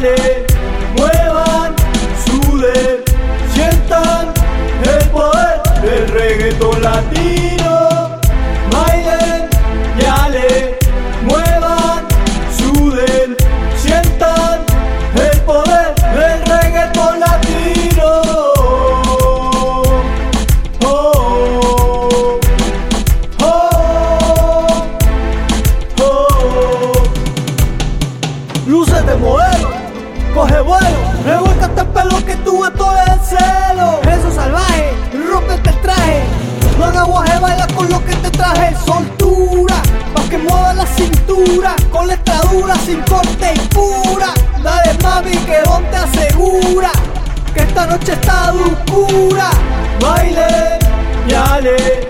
muevan, suden, sientan el poder del reggaetón latino. Bailen, dale, muevan, suden, sientan el poder del reggaetón latino. Oh, oh, oh, luces de modelo coge vuelo, revuélcate el pelo que tú esto es el celo. Eso salvaje, rompete el traje. No hagas guaje, baila con lo que te traje. Soltura, pa' que mueva la cintura. Con letra dura, sin corte y pura. Dale mami que Don te asegura Que esta noche está dulcura. Bailen, yale,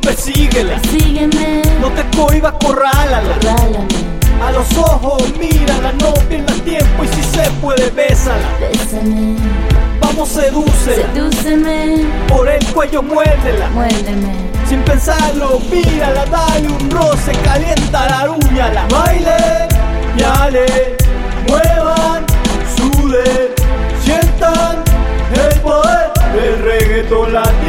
Persíguela. sígueme, No te cohibas, corrálala. rálame, A los ojos, mírala, no pierdas tiempo y si se puede, bésala. bésame, Vamos, sedúcela. sedúceme, Por el cuello, muérdela. muérdeme, Sin pensarlo, mírala, dale un roce, calienta la uñala. Baile, yale, muevan, suden, sientan el poder del reggaetón latino.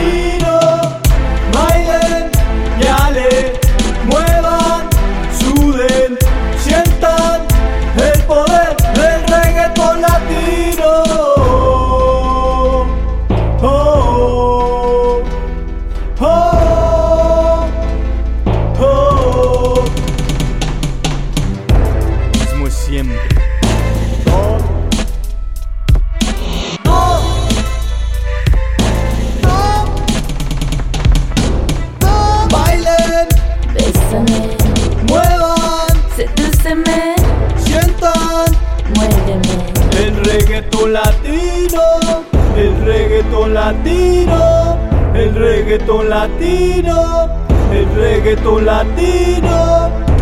Reggaetón latino, el reggaetón latino, el reggaetón latino, el reggaetón latino.